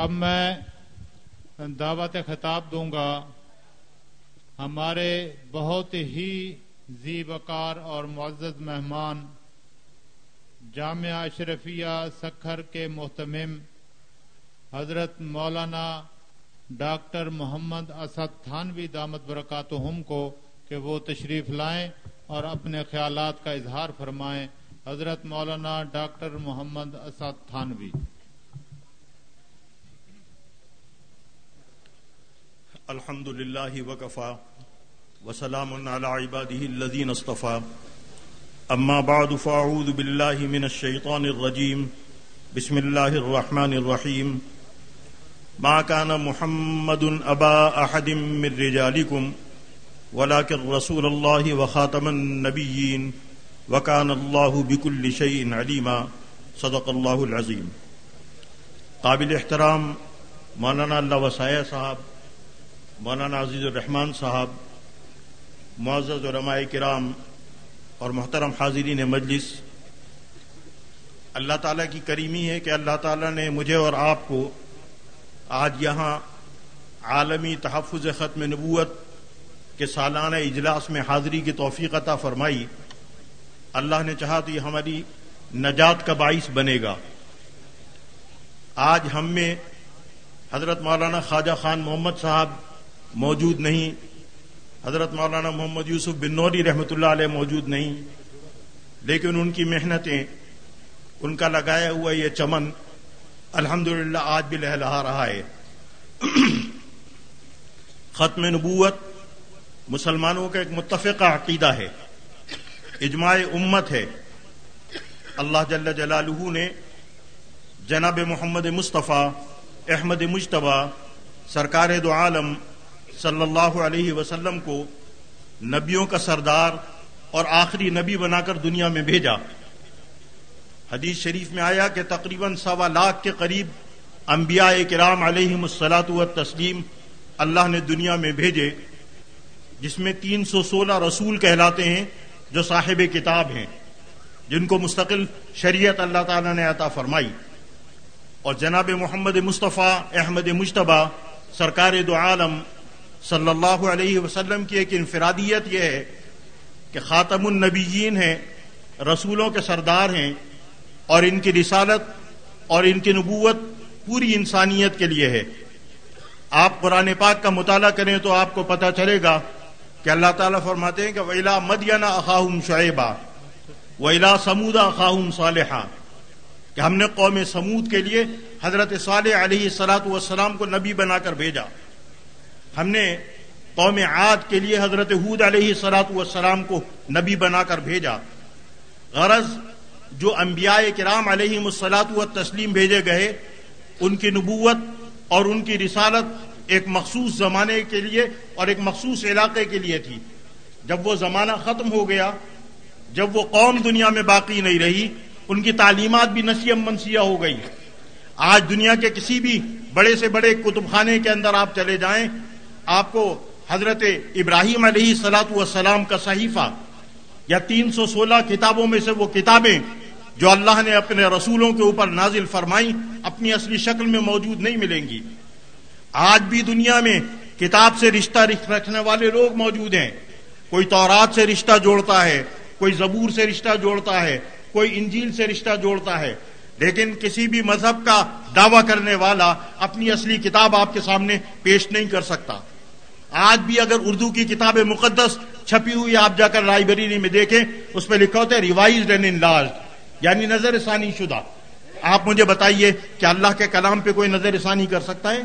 اب میں دعوت خطاب دوں گا۔ ہمارے بہت ہی زی وقار اور معزز مہمان جامعہ اشرفیہ سکھر کے محتمم حضرت مولانا ڈاکٹر محمد اسد تھانوی دامت برکاتہم کو کہ وہ تشریف لائیں اور اپنے خیالات کا اظہار فرمائیں۔ حضرت مولانا ڈاکٹر محمد اسد تھانوی۔ الحمد لله وكفى وسلام على عباده الذين اصطفى أما بعد فأعوذ بالله من الشيطان الرجيم بسم الله الرحمن الرحيم ما كان محمد أبا أحد من رجالكم ولكن رسول الله وخاتم النبيين وكان الله بكل شيء عليما صدق الله العظيم قابل احترام مولانا اللہ وسایہ صاحب مولانا عزیز الرحمان صاحب، معزز علماء کرام اور محترم حاضرین مجلس، اللہ تعالیٰ کی کریمی ہے کہ اللہ تعالیٰ نے مجھے اور آپ کو آج یہاں عالمی تحفظ ختم نبوت کے سالانہ اجلاس میں حاضری کی توفیق عطا فرمائی۔ اللہ نے چاہا تو یہ ہماری نجات کا باعث بنے گا۔ آج ہم میں حضرت مولانا خواجہ خان محمد صاحب موجود نہیں۔ حضرت مولانا محمد یوسف بن نوری رحمۃ اللہ علیہ موجود نہیں۔ لیکن ان کی محنتیں، ان کا لگایا ہوا یہ چمن الحمد آج بھی لہلا رہا ہے۔ ختم نبوت مسلمانوں کا ایک متفقہ عقیدہ ہے۔ اجماع امت ہے۔ اللہ جل جلالہ نے جناب محمد مصطفیٰ، احمد مشتبہ سرکار دو عالم صلی اللہ علیہ وسلم کو نبیوں کا سردار اور آخری نبی بنا کر دنیا میں بھیجا۔ حدیث شریف میں آیا کہ تقریباً سوا لاکھ کے قریب انبیاء کرام علیہ مسلاط و تسلیم اللہ نے دنیا میں بھیجے، جس میں تین سو سولہ رسول کہلاتے ہیں جو صاحب کتاب ہیں، جن کو مستقل شریعت اللہ تعالی نے عطا فرمائی۔ اور جناب محمد مصطفیٰ احمد مشتبہ سرکار دو عالم صلی اللہ علیہ وسلم کی ایک انفرادیت یہ ہے کہ خاتم النبیین ہیں، رسولوں کے سردار ہیں اور ان کی رسالت اور ان کی نبوت پوری انسانیت کے لیے ہے۔ آپ قرآن پاک کا مطالعہ کریں تو آپ کو پتہ چلے گا کہ اللہ تعالیٰ فرماتے ہیں کہ ویلا مدینہ اخاہم شعیبہ ویلا سمودا اخاہم صالحہ کہ ہم نے قوم سمود کے لیے حضرت صالح علیہ السلاۃ والسلام کو نبی بنا کر بھیجا۔ ہم نے قوم عاد کے لیے حضرت حود علیہ سلاۃ والسلام کو نبی بنا کر بھیجا۔ غرض جو انبیاء کرام علیہ مسلاط و تسلیم بھیجے گئے، ان کی نبوت اور ان کی رسالت ایک مخصوص زمانے کے لیے اور ایک مخصوص علاقے کے لیے تھی۔ جب وہ زمانہ ختم ہو گیا، جب وہ قوم دنیا میں باقی نہیں رہی، ان کی تعلیمات بھی نسیم منسیہ ہو گئی۔ آج دنیا کے کسی بھی بڑے سے بڑے کتب خانے کے اندر آپ چلے جائیں آپ کو حضرت ابراہیم علیہ سلاۃ والسلام کا صحیفہ یا تین سو سولہ کتابوں میں سے وہ کتابیں جو اللہ نے اپنے رسولوں کے اوپر نازل فرمائی اپنی اصلی شکل میں موجود نہیں ملیں گی۔ آج بھی دنیا میں کتاب سے رشتہ رکھنے والے لوگ موجود ہیں۔ کوئی تورات سے رشتہ جوڑتا ہے، کوئی زبور سے رشتہ جوڑتا ہے، کوئی انجیل سے رشتہ جوڑتا ہے۔ لیکن کسی بھی مذہب کا دعویٰ کرنے والا اپنی اصلی کتاب آپ کے سامنے پیش نہیں کر سکتا۔ آج بھی اگر اردو کی کتاب مقدس چھپی ہوئی آپ جا کر لائبریری میں دیکھیں، اس پہ لکھا ہوتا ہے ریوائز اینڈ یعنی نظر ثانی شدہ۔ آپ مجھے بتائیے کہ اللہ کے کلام پہ کوئی نظر ثانی کر سکتا ہے؟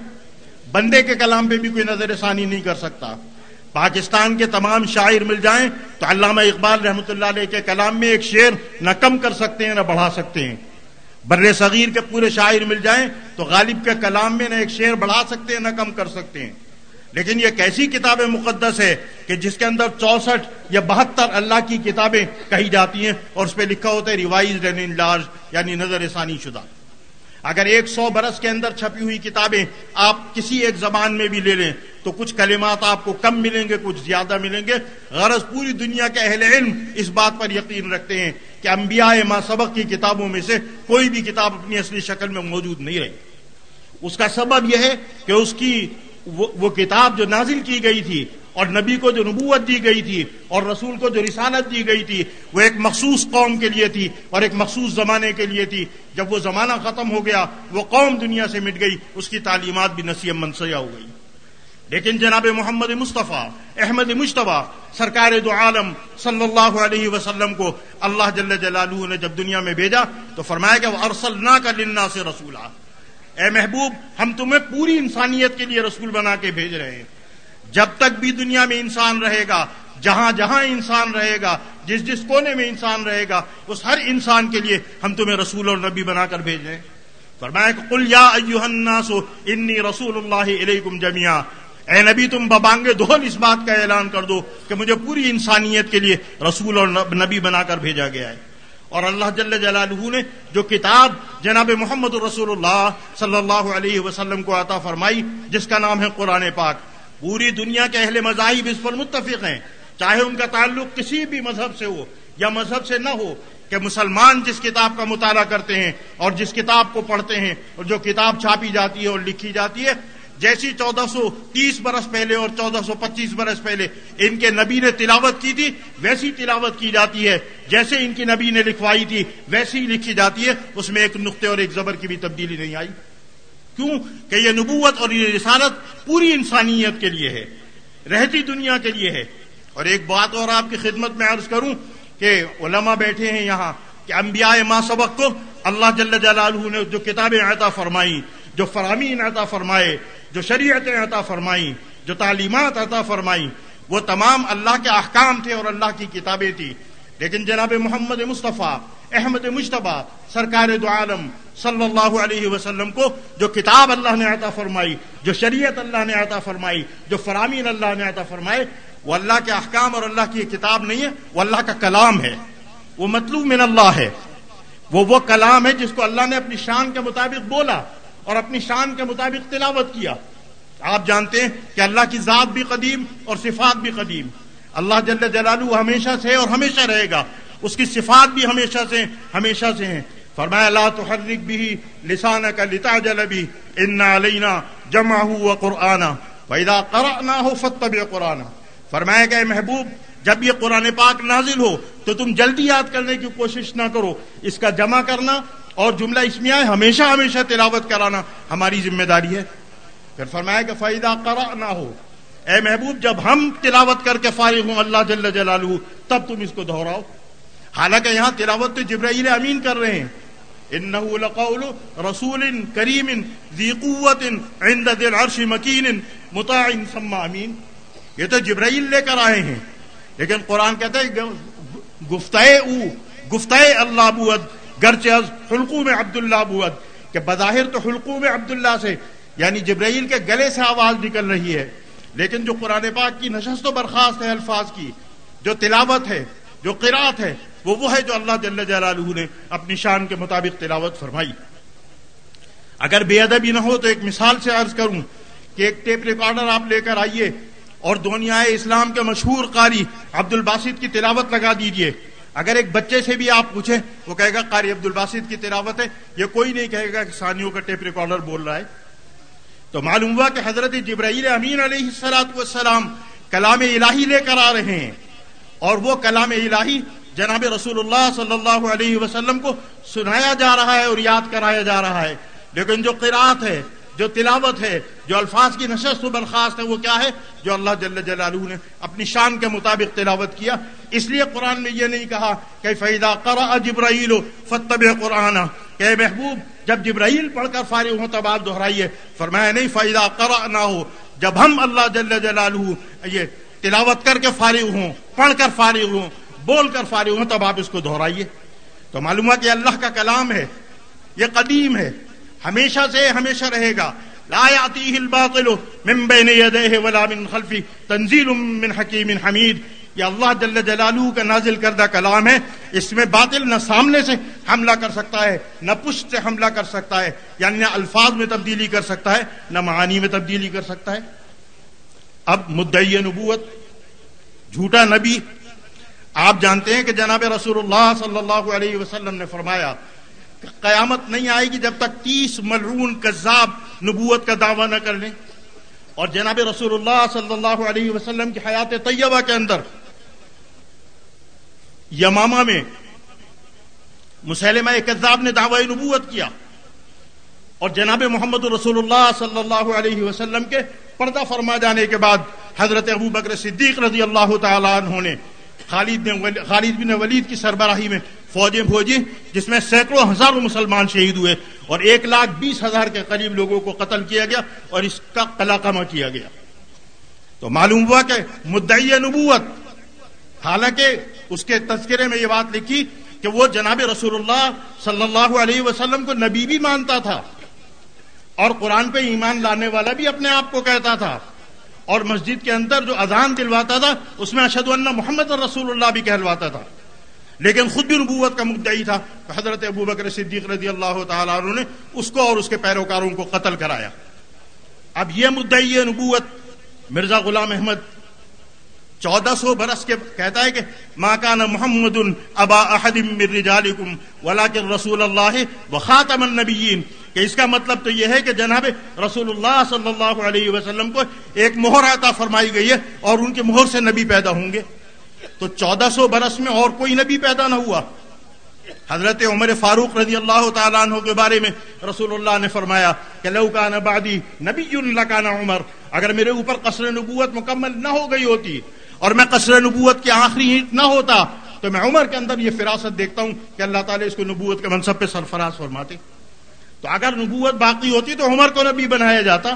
بندے کے کلام پہ بھی کوئی نظر ثانی نہیں کر سکتا۔ پاکستان کے تمام شاعر مل جائیں تو علامہ اقبال رحمۃ اللہ علیہ کے کلام میں ایک شعر نہ کم کر سکتے ہیں، نہ بڑھا سکتے ہیں۔ بر صغیر کے پورے شاعر مل جائیں تو غالب کے کلام میں نہ ایک شعر بڑھا سکتے ہیں، نہ کم کر سکتے ہیں۔ لیکن یہ کیسی کتاب مقدس ہے کہ جس کے اندر چونسٹھ یا بہتر اللہ کی کتابیں کہی جاتی ہیں اور اس پہ لکھا ہوتا ہے ریوائز اینڈ لارج یعنی نظر ثانی شدہ۔ اگر ایک سو برس کے اندر چھپی ہوئی کتابیں آپ کسی ایک زبان میں بھی لے لیں تو کچھ کلمات آپ کو کم ملیں گے، کچھ زیادہ ملیں گے۔ غرض پوری دنیا کے اہل علم اس بات پر یقین رکھتے ہیں کہ انبیاء ما سبق کی کتابوں میں سے کوئی بھی کتاب اپنی اصلی شکل میں موجود نہیں رہی۔ اس کا سبب یہ ہے کہ اس کی وہ کتاب جو نازل کی گئی تھی اور نبی کو جو نبوت دی گئی تھی اور رسول کو جو رسالت دی گئی تھی، وہ ایک مخصوص قوم کے لیے تھی اور ایک مخصوص زمانے کے لیے تھی۔ جب وہ زمانہ ختم ہو گیا، وہ قوم دنیا سے مٹ گئی، اس کی تعلیمات بھی نصیب منسیہ ہو گئی۔ لیکن جناب محمد مصطفیٰ، احمد مشتبہ سرکار دو عالم صلی اللہ علیہ وسلم کو اللہ جل جلالہ نے جب دنیا میں بھیجا تو فرمایا کہ وہ ارسل نہ کا لنا سے رسولہ اے محبوب، ہم تمہیں پوری انسانیت کے لیے رسول بنا کے بھیج رہے ہیں۔ جب تک بھی دنیا میں انسان رہے گا، جہاں جہاں انسان رہے گا، جس جس کونے میں انسان رہے گا، اس ہر انسان کے لیے ہم تمہیں رسول اور نبی بنا کر بھیج رہے ہیں۔ فرمایا کہ قل یا ایوہ الناس انی رسول اللہ علیکم جميعا۔ اے نبی، تم ببانگے دہل اس بات کا اعلان کر دو کہ مجھے پوری انسانیت کے لیے رسول اور نبی بنا کر بھیجا گیا ہے۔ اور اللہ جل جلالہ نے جو کتاب جناب محمد رسول اللہ صلی اللہ علیہ وسلم کو عطا فرمائی، جس کا نام ہے قرآن پاک، پوری دنیا کے اہل مذاہب اس پر متفق ہیں۔ چاہے ان کا تعلق کسی بھی مذہب سے ہو یا مذہب سے نہ ہو، کہ مسلمان جس کتاب کا مطالعہ کرتے ہیں اور جس کتاب کو پڑھتے ہیں اور جو کتاب چھاپی جاتی ہے اور لکھی جاتی ہے جیسی چودہ سو تیس برس پہلے اور چودہ سو پچیس برس پہلے ان کے نبی نے تلاوت کی تھی، ویسی تلاوت کی جاتی ہے۔ جیسے ان کی نبی نے لکھوائی تھی، ویسی ہی لکھی جاتی ہے۔ اس میں ایک نقطے اور ایک زبر کی بھی تبدیلی نہیں آئی۔ کیوں؟ کہ یہ نبوت اور یہ رسالت پوری انسانیت کے لیے ہے، رہتی دنیا کے لیے ہے۔ اور ایک بات اور آپ کی خدمت میں عرض کروں کہ علماء بیٹھے ہیں یہاں کہ انبیاء ما سبق کو اللہ جل جلالہ نے جو کتابیں عطا فرمائی جو فرامین عطا فرمائے جو شریعتیں عطا فرمائی جو تعلیمات عطا فرمائی وہ تمام اللہ کے احکام تھے اور اللہ کی کتابیں تھی لیکن جناب محمد مصطفیٰ، احمد مشتبہ سرکار دو عالم صلی اللہ علیہ وسلم کو جو کتاب اللہ نے عطا فرمائی، جو شریعت اللہ نے عطا فرمائی، جو فرامین اللہ نے عطا فرمائے، وہ اللہ کے احکام اور اللہ کی کتاب نہیں ہے، وہ اللہ کا کلام ہے۔ وہ مطلوب من اللہ ہے۔ وہ وہ کلام ہے جس کو اللہ نے اپنی شان کے مطابق بولا۔ اور اپنی شان کے مطابق تلاوت کیا۔ آپ جانتے ہیں کہ اللہ کی ذات بھی قدیم اور صفات بھی قدیم۔ اللہ جل جلالہ ہمیشہ سے اور ہمیشہ رہے گا۔ اس کی صفات بھی ہمیشہ سے ہمیشہ سے ہیں۔ فرمایا، لا تحرک بھی لسان کا لتا جل بھی ان علینا جمع ہو قرآن۔ پیدا کرنا ہو فتب قرآن فرمایا کہ محبوب، جب یہ قرآن پاک نازل ہو تو تم جلدی یاد کرنے کی کوشش نہ کرو۔ اس کا جمع کرنا اور جملہ اس میں آئے، ہمیشہ ہمیشہ تلاوت کرانا ہماری ذمہ داری ہے۔ پھر فرمایا کہ فائدہ کرا نہ ہو اے محبوب، جب ہم تلاوت کر کے فارغ ہوں اللہ جل جلالہ، تب تم اس کو دہراؤ۔ حالانکہ یہاں تلاوت تو جبرائیل امین کر رہے ہیں۔ انه لقول رسول کریم ذی قوت عند ذی العرش مکین مطاع ثم امین یہ تو جبرائیل لے کر آئے ہیں۔ لیکن قرآن کہتا ہے، گفتہ او گفتہ اللہ بود گرچہ از حلقوم عبداللہ بود کہ بظاہر تو حلقوم عبداللہ سے یعنی جبرائیل کے گلے سے آواز نکل رہی ہے۔ لیکن جو قرآن پاک کی نشست و برخاست ہے الفاظ کی، جو تلاوت ہے، جو قرات ہے، وہ وہ ہے جو اللہ جل جلالہ نے اپنی شان کے مطابق تلاوت فرمائی۔ اگر بے ادبی نہ ہو تو ایک مثال سے عرض کروں کہ ایک ٹیپ ریکارڈر آپ لے کر آئیے اور دنیا اسلام کے مشہور قاری عبد الباسط کی تلاوت لگا دیجیے۔ اگر ایک بچے سے بھی آپ پوچھیں، وہ کہے گا، قاری عبد الباسط کی تلاوت ہے، یہ کوئی نہیں کہے گا کہ سانیوں کا ٹیپ ریکارڈر بول رہا ہے۔ تو معلوم ہوا کہ حضرت جبرائیل امین علیہ السلاط والسلام کلام الہی لے کر آ رہے ہیں۔ اور وہ کلام الہی جناب رسول اللہ صلی اللہ علیہ وسلم کو سنایا جا رہا ہے اور یاد کرایا جا رہا ہے۔ لیکن جو قرآت ہے جو تلاوت ہے، جو الفاظ کی نشست و برخاست ہے، وہ کیا ہے؟ جو اللہ جل جلالہ نے اپنی شان کے مطابق تلاوت کیا۔ اس لیے قرآن میں یہ نہیں کہا کہ فیدا کرا جبرائیل فتب قرآن کہ محبوب، جب جبرائیل پڑھ کر فارغ ہوں تب آپ دہرائیے۔ فرمایا نہیں فائدہ کرا نہ ہو جب ہم اللہ جل جلالہ یہ تلاوت کر کے فارغ ہوں، پڑھ کر فارغ ہوں، بول کر فارغ ہوں، تب آپ اس کو دہرائیے۔ تو معلوم ہے کہ اللہ کا کلام ہے، یہ قدیم ہے۔ ہمیشہ سے ہمیشہ رہے گا۔ لا يعطيه الباطل من بين يديه ولا من خلفه تنزيل من حكيم حميد یہ اللہ جل جلالہ کا نازل کردہ کلام ہے۔ اس میں باطل نہ سامنے سے حملہ کر سکتا ہے، نہ پشت سے حملہ کر سکتا ہے۔ یعنی نہ الفاظ میں تبدیلی کر سکتا ہے، نہ معانی میں تبدیلی کر سکتا ہے۔ اب مدعی نبوت، جھوٹا نبی۔ آپ جانتے ہیں کہ جناب رسول اللہ صلی اللہ علیہ وسلم نے فرمایا قیامت نہیں آئے گی جب تک تیس ملعون کذاب نبوت کا دعویٰ نہ کر لیں۔ اور جناب رسول اللہ صلی اللہ علیہ وسلم کی حیات طیبہ کے اندر، یمامہ میں مسلمہ کذاب نے دعوی نبوت کیا۔ اور جناب محمد رسول اللہ صلی اللہ علیہ وسلم کے پردہ فرما جانے کے بعد حضرت ابو بکر صدیق رضی اللہ تعالیٰ عنہ نے خالد نے خالد بن ولید کی سربراہی میں فوجیں بھوجی جس میں سینکڑوں ہزاروں مسلمان شہید ہوئے اور ایک لاکھ بیس ہزار کے قریب لوگوں کو قتل کیا گیا اور اس کا قلقمہ کیا گیا۔ تو معلوم ہوا کہ مدعی نبوت، حالانکہ اس کے تذکرے میں یہ بات لکھی کہ وہ جناب رسول اللہ صلی اللہ علیہ وسلم کو نبی بھی مانتا تھا اور قرآن پہ ایمان لانے والا بھی اپنے آپ کو کہتا تھا اور مسجد کے اندر جو اذان دلواتا تھا، اس میں اشد اللہ محمد رسول اللہ بھی کہلواتا تھا۔ لیکن خود بھی نبوت کا مدعی تھا حضرت ابو بکر صدیق رضی اللہ تعالیٰ عنہ نے اس کو اور اس کے پیروکاروں کو قتل کرایا۔ اب یہ مدعی نبوت مرزا غلام احمد چودہ سو برس کے کہتا ہے کہ ماں کان محمد ابا احد من رجالکم ولیکن رسول اللہ وخاتم النبیین۔ کہ اس کا مطلب تو یہ ہے کہ جناب رسول اللہ صلی اللہ علیہ وسلم کو ایک مہر عطا فرمائی گئی ہے اور ان کے مہر سے نبی پیدا ہوں گے۔ تو چودہ سو برس میں اور کوئی نبی پیدا نہ ہوا۔ حضرت عمر فاروق رضی اللہ تعالیٰ عنہ کے بارے میں رسول اللہ نے فرمایا کہ لو کا نبادی نبی اللہ عمر، اگر میرے اوپر قصر نبوت مکمل نہ ہو گئی ہوتی اور میں قصر نبوت کی آخری ہی نہ ہوتا، تو میں عمر کے اندر یہ فراست دیکھتا ہوں کہ اللہ تعالیٰ اس کو نبوت کے منصب پہ سرفراز فرماتے۔ تو اگر نبوت باقی ہوتی تو عمر کو نبی بنایا جاتا،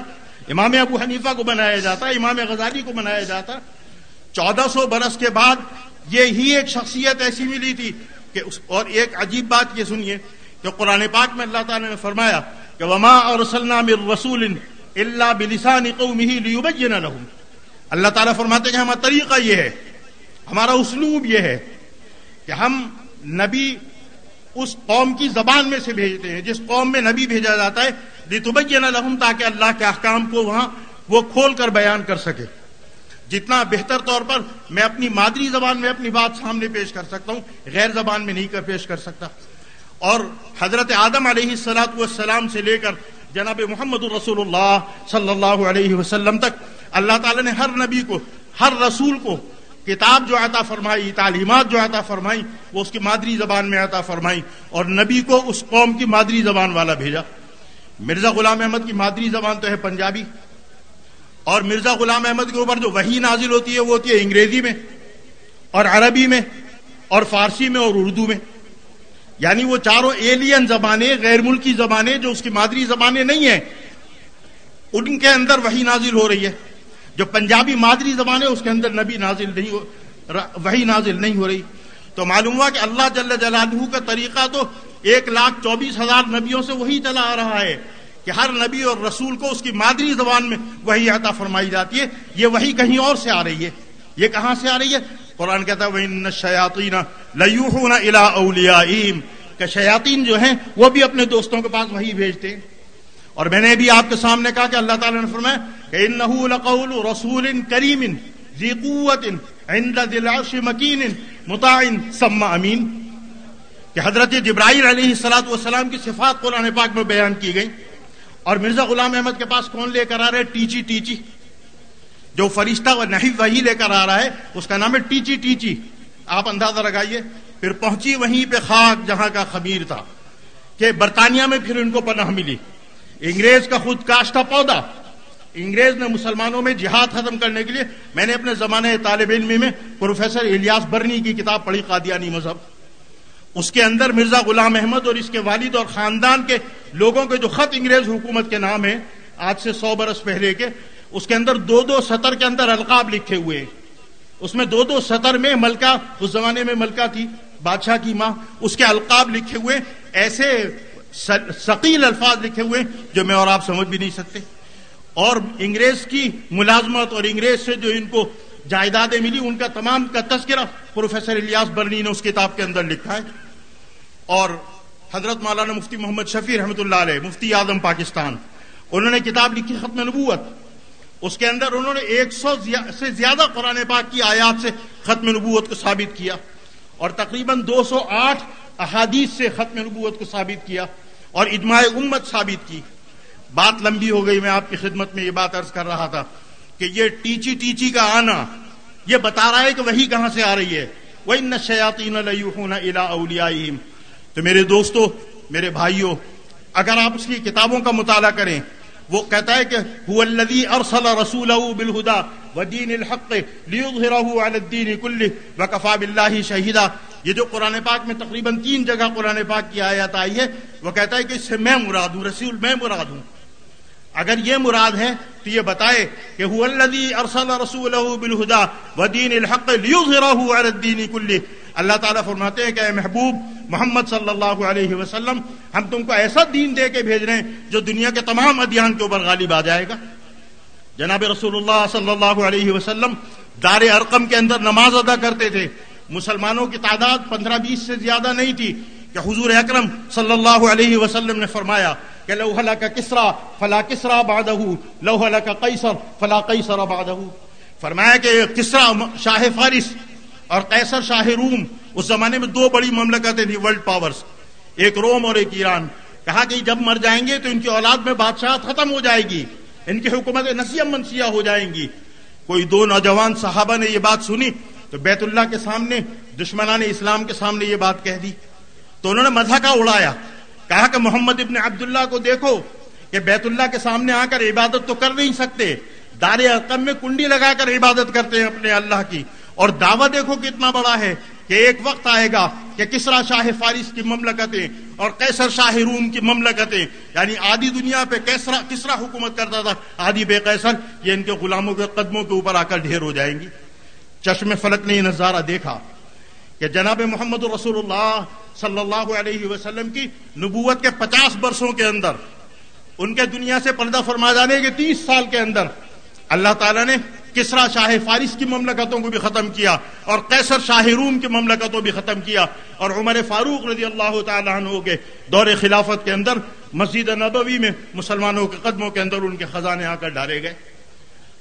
امام ابو حنیفہ کو بنایا جاتا، امام غزالی کو بنایا جاتا چودہ سو برس کے بعد یہ ہی ایک شخصیت ایسی ملی تھی کہ اس اور ایک عجیب بات یہ سنیے کہ قرآن پاک میں اللہ تعالیٰ نے فرمایا کہ وما اور رسول اللہ بلسان قومه ليبين لهم۔ اللہ تعالیٰ فرماتے کہ ہمارا طریقہ یہ ہے، ہمارا اسلوب یہ ہے کہ ہم نبی اس قوم کی زبان میں سے بھیجتے ہیں، جس قوم میں نبی بھیجا جاتا ہے لتبین لهم تاکہ اللہ کے احکام کو وہاں وہ کھول کر بیان کر سکے۔ جتنا بہتر طور پر میں اپنی مادری زبان میں اپنی بات سامنے پیش کر سکتا ہوں، غیر زبان میں نہیں کر پیش کر سکتا۔ اور حضرت آدم علیہ السلاۃ والسلام سے لے کر جناب محمد الرسول اللہ صلی اللہ علیہ وسلم تک، اللہ تعالی نے ہر نبی کو، ہر رسول کو کتاب جو عطا فرمائی، تعلیمات جو عطا فرمائی، وہ اس کی مادری زبان میں عطا فرمائی اور نبی کو اس قوم کی مادری زبان والا بھیجا۔ مرزا غلام احمد کی مادری زبان تو ہے پنجابی۔ اور مرزا غلام احمد کے اوپر جو وہی نازل ہوتی ہے، وہ ہوتی ہے انگریزی میں اور عربی میں اور فارسی میں اور اردو میں۔ یعنی وہ چاروں ایلین زبانیں، غیر ملکی زبانیں جو اس کی مادری زبانیں نہیں ہیں، ان کے اندر وہی نازل ہو رہی ہے۔ جو پنجابی مادری زبان ہے اس کے اندر نبی نازل نہیں ہو وہی نازل نہیں ہو رہی۔ تو معلوم ہوا کہ اللہ جل جلالہ کا طریقہ تو ایک لاکھ چوبیس ہزار نبیوں سے وہی چلا آ رہا ہے۔ کہ ہر نبی اور رسول کو اس کی مادری زبان میں وہی عطا فرمائی جاتی ہے، یہ وہی کہیں اور سے آ رہی ہے۔ یہ کہاں سے آ رہی ہے؟ قرآن کہتا ہے، وَإِنَّ الشَّيَاطِينَ لَيُوحُونَ إِلَىٰ أَوْلِيَائِهِمْ۔ کہ شیاطین جو ہیں، وہ بھی اپنے دوستوں کے پاس وہی بھیجتے ہیں۔ اور میں نے بھی آپ کے سامنے کہا کہ اللہ تعالیٰ نے فرمایا کہ انہو لقول رسول کریم ذی قوت عند ذی العرش مکین مطاع ثم امین کہ حضرت جبرائیل علیہ الصلوۃ والسلام کی صفات قرآن پاک میں بیان کی گئی۔ اور مرزا غلام احمد کے پاس کون لے کر آ رہے ٹیچی ٹیچی۔ جو فرشتہ و نہیں وہی لے کر آ رہا ہے، اس کا نام ہے ٹیچی ٹیچی۔ آپ اندازہ لگائیے۔ پھر پہنچی وہیں پہ خاک جہاں کا خمیر تھا، کہ برطانیہ میں پھر ان کو پناہ ملی۔ انگریز کا خود کاشتہ پودا۔ انگریز نے مسلمانوں میں جہاد ختم کرنے کے لیے، میں نے اپنے زمانے طالب علم میں پروفیسر الیاس برنی کی کتاب پڑھی، قادیانی مذہب۔ اس کے اندر مرزا غلام احمد اور اس کے والد اور خاندان کے لوگوں کے جو خط انگریز حکومت کے نام ہے آج سے سو برس پہلے کے، اس کے اندر دو دو سطر کے اندر القاب لکھے ہوئے اس میں دو دو سطر میں ملکہ، اس زمانے میں ملکہ تھی، بادشاہ کی ماں، اس کے القاب لکھے ہوئے ایسے ثقیل الفاظ لکھے ہوئے جو میں اور آپ سمجھ بھی نہیں سکتے۔ اور انگریز کی ملازمت اور انگریز سے جو ان کو جائیدادیں ملی، ان کا تمام کا تذکرہ پروفیسر الیاس برنی نے اس کتاب کے اندر لکھا ہے۔ اور حضرت مولانا مفتی محمد شفیع رحمۃ اللہ علیہ، مفتی اعظم پاکستان، انہوں نے کتاب لکھی ختم نبوت۔ اس کے اندر انہوں نے ایک سو سے زیادہ قرآن پاک کی آیات سے ختم نبوت کو ثابت کیا اور تقریباً دو سو آٹھ احادیث سے ختم نبوت کو ثابت کیا اور اجماع امت ثابت کی۔ بات لمبی ہو گئی، میں آپ کی خدمت میں یہ بات عرض کر رہا تھا کہ یہ ٹیچی ٹیچی کا آنا، یہ بتا رہا ہے کہ وہی کہاں سے آ رہی ہے۔ وہ ان شیاتی الا تو میرے دوستو، میرے بھائیوں اگر آپ اس کی کتابوں کا مطالعہ کریں، وہ کہتا ہے کہ هو الذي ارسل رسوله بالهدى ودين الحق ليظهره على الدين كله وكفى بالله شهيدا یہ جو قرآن پاک میں تقریباً تین جگہ قرآن پاک کی آیات آئی ہے، وہ کہتا ہے کہ اس سے میں مراد ہوں، رسول میں مراد ہوں۔ اگر یہ مراد ہے، تو یہ بتائے کہ هو الذي ارسل رسوله بالهدى ودين الحق ليظهره على الدين كله اللہ تعالیٰ فرماتے ہیں کہ اے محبوب محمد صلی اللہ علیہ وسلم، ہم تم کو ایسا دین دے کے بھیج رہے ہیں جو دنیا کے تمام ادیان کے اوپر غالب آ جائے گا۔ جناب رسول اللہ صلی اللہ علیہ وسلم دار ارقم کے اندر نماز ادا کرتے تھے۔ مسلمانوں کی تعداد پندرہ بیس سے زیادہ نہیں تھی کہ حضور اکرم صلی اللہ علیہ وسلم نے فرمایا کہ لوہلا کا کسرا فلا کسرا بادہ لوہلا کا قیصر فلا قیصر بادہ فرمایا کہ کسرا شاہ فارس اور قیصر شاہ روم اس زمانے میں دو بڑی مملکتیں تھیں ورلڈ پاورز ایک روم اور ایک ایران۔ کہا کہ جب مر جائیں گے تو ان کی اولاد میں بادشاہ ختم ہو جائے گی۔ ان کی حکومت نسیم منسیہ ہو جائیں گی۔ کوئی دو نوجوان صحابہ نے یہ بات سنی تو بیت اللہ کے سامنے، دشمنان اسلام کے سامنے یہ بات کہہ دی۔ تو انہوں نے مذہب کا اڑایا۔ کہا کہ محمد ابن عبداللہ کو دیکھو کہ بیت اللہ کے سامنے آ کر عبادت تو کر نہیں سکتے۔ دار ارقم میں کنڈی لگا کر عبادت کرتے ہیں اپنے اللہ کی۔ اور دعوت دیکھو کتنا بڑا ہے۔ کہ ایک وقت آئے گا کہ کسرا شاہ فارس کی مملکتیں اور کیسر شاہ روم کی مملکتیں یعنی آدھی دنیا پہ کیسرا، کسرا حکومت کرتا تھا، آدھی بے قیصر، یہ ان کے غلاموں کے قدموں کے اوپر آ کر ڈھیر ہو جائیں گی۔ چشم فلک نے یہ نظارہ دیکھا کہ جناب محمد رسول اللہ صلی اللہ علیہ وسلم کی نبوت کے پچاس برسوں کے اندر، ان کے دنیا سے پردہ فرما جانے کے تیس سال کے اندر، اللہ تعالیٰ نے کسرا شاہ فارس کی مملکتوں کو بھی ختم کیا اور قیصر شاہ روم کی مملکتوں بھی ختم کیا اور عمر فاروق رضی اللہ تعالیٰ عنہ کے دور خلافت کے اندر مسجد نبوی میں مسلمانوں کے قدموں کے اندر ان کے خزانے آ کر ڈالے گئے۔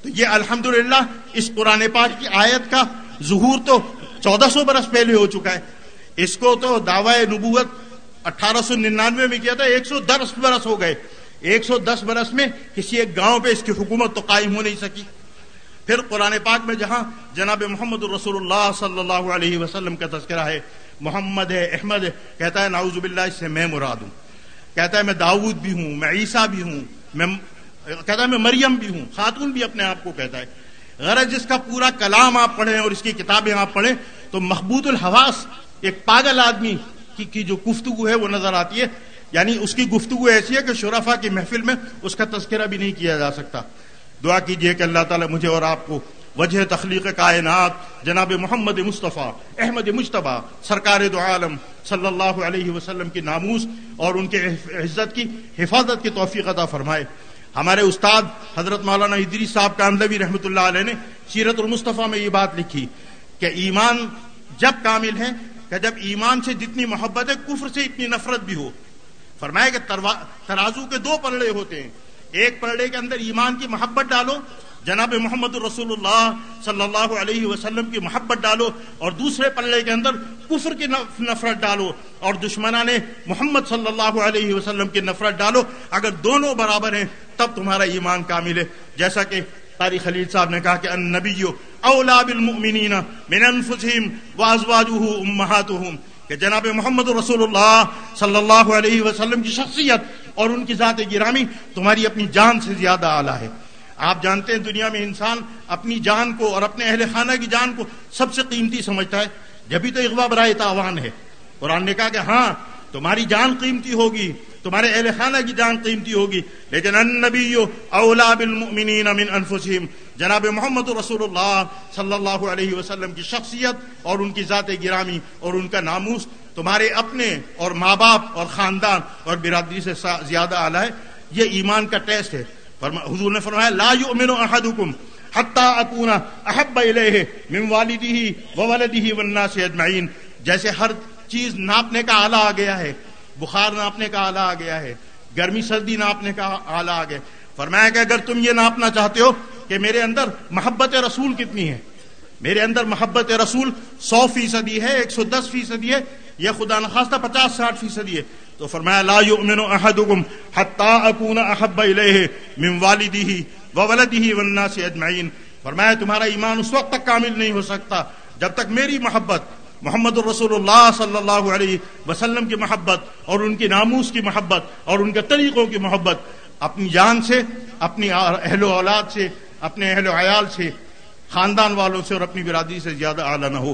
تو یہ الحمد اس قرآن پاک کی آیت کا ظہور تو چودہ سو برس پہلے ہو چکا ہے۔ اس کو تو دعوی نبوت اٹھارہ سو ننانوے میں کیا تھا، ایک سو دس برس ہو گئے۔ ایک سو دس برس میں کسی ایک گاؤں پہ اس کی حکومت تو قائم ہو نہیں سکی۔ پھر قرآن پاک میں جہاں جناب محمد الرسول اللہ صلی اللہ علیہ وسلم کا تذکرہ ہے، محمد ہے احمد ہے کہتا ہے ناؤز باللہ، اس سے میں مراد ہوں۔ کہتا ہے، میں داود بھی ہوں، میں عیسیٰ بھی ہوں، میں کہتا ہے، میں مریم بھی ہوں، خاتون بھی اپنے آپ کو کہتا ہے۔ غرض جس کا پورا کلام آپ پڑھیں اور اس کی کتابیں آپ پڑھیں تو محبوط الحواس، ایک پاگل آدمی کی کی جو گفتگو ہے وہ نظر آتی ہے۔ یعنی اس کی گفتگو ایسی ہے کہ شرفا کی محفل میں اس کا تذکرہ بھی نہیں کیا جا سکتا۔ دعا کیجیے کہ اللہ تعالیٰ مجھے اور آپ کو وجہ تخلیق کائنات جناب محمد مصطفیٰ، احمد مشتبہ سرکار دو عالم صلی اللہ علیہ وسلم کی ناموس اور ان کے عزت کی حفاظت کی توفیق عطا فرمائے۔ ہمارے استاد حضرت مولانا ادری صاحب کا اندوی رحمۃ اللہ علیہ نے سیرت المصطفیٰ میں یہ بات لکھی کہ ایمان جب کامل ہے کہ جب ایمان سے جتنی محبت ہے، کفر سے اتنی نفرت بھی ہو۔ فرمایا کہ ترازو کے دو پلڑے ہوتے ہیں۔ ایک پلڑے کے اندر ایمان کی محبت ڈالو، جناب محمد رسول اللہ صلی اللہ علیہ وسلم کی محبت ڈالو اور دوسرے پلڑے کے اندر کفر کی نفرت ڈالو اور دشمنا نے محمد صلی اللہ علیہ وسلم کی نفرت ڈالو۔ اگر دونوں برابر ہیں، تب تمہارا ایمان کامل ہے۔ جیسا کہ تاریخ خلیل صاحب نے کہا کہ ان نبی اولا بالمؤمنین من انفسهم وازواجه امهاتهم کہ جناب محمد رسول اللہ صلی اللہ علیہ وسلم کی شخصیت اور ان کی ذات گرامی تمہاری اپنی جان سے زیادہ اعلیٰ ہے۔ آپ جانتے ہیں دنیا میں انسان اپنی جان کو اور اپنے اہل خانہ کی جان کو سب سے قیمتی سمجھتا ہے۔ جبھی تو اغوا برائے تاوان ہے۔ قرآن نے کہا کہ ہاں تمہاری جان قیمتی ہوگی، تمہارے اہل خانہ کی جان قیمتی ہوگی، لیکن النبی اولا بالمؤمنین من انفسهم۔ جناب محمد رسول اللہ صلی اللہ علیہ وسلم کی شخصیت اور ان کی ذات گرامی اور ان کا ناموس تمہارے اپنے اور ماں باپ اور خاندان اور برادری سے زیادہ اعلیٰ ہے، یہ ایمان کا ٹیسٹ ہے۔ حضور نے فرمایا، لا یؤمن احدکم حتی اکونا احب الیہ من والدہ وولدہ والناس اجمعین۔ جیسے ہر چیز ناپنے کا آلہ آ گیا ہے، بخار ناپنے کا آلہ آ گیا ہے، گرمی سردی ناپنے کا آلہ آ گیا فرمایا کہ اگر تم یہ ناپنا چاہتے ہو کہ میرے اندر محبت رسول کتنی ہے، میرے اندر محبت رسول سو فیصدی ہے، ایک سو دس فیصدی ہے یہ خدا نخواستہ پچاس ساٹھ فیصدی ہے تو فرمایا، لا یؤمن احدکم حتی اکون احب الیہ من والدیہ وولدیہ والناس اجمعین۔ فرمایا، تمہارا ایمان اس وقت تک کامل نہیں ہو سکتا جب تک میری محبت، محمد الرسول اللہ صلی اللہ علیہ وسلم کی محبت اور ان کی ناموس کی محبت اور ان کے طریقوں کی محبت، اپنی جان سے، اپنی اہل و اولاد سے، اپنے اہل و عیال سے، خاندان والوں سے اور اپنی برادری سے زیادہ اعلیٰ نہ ہو۔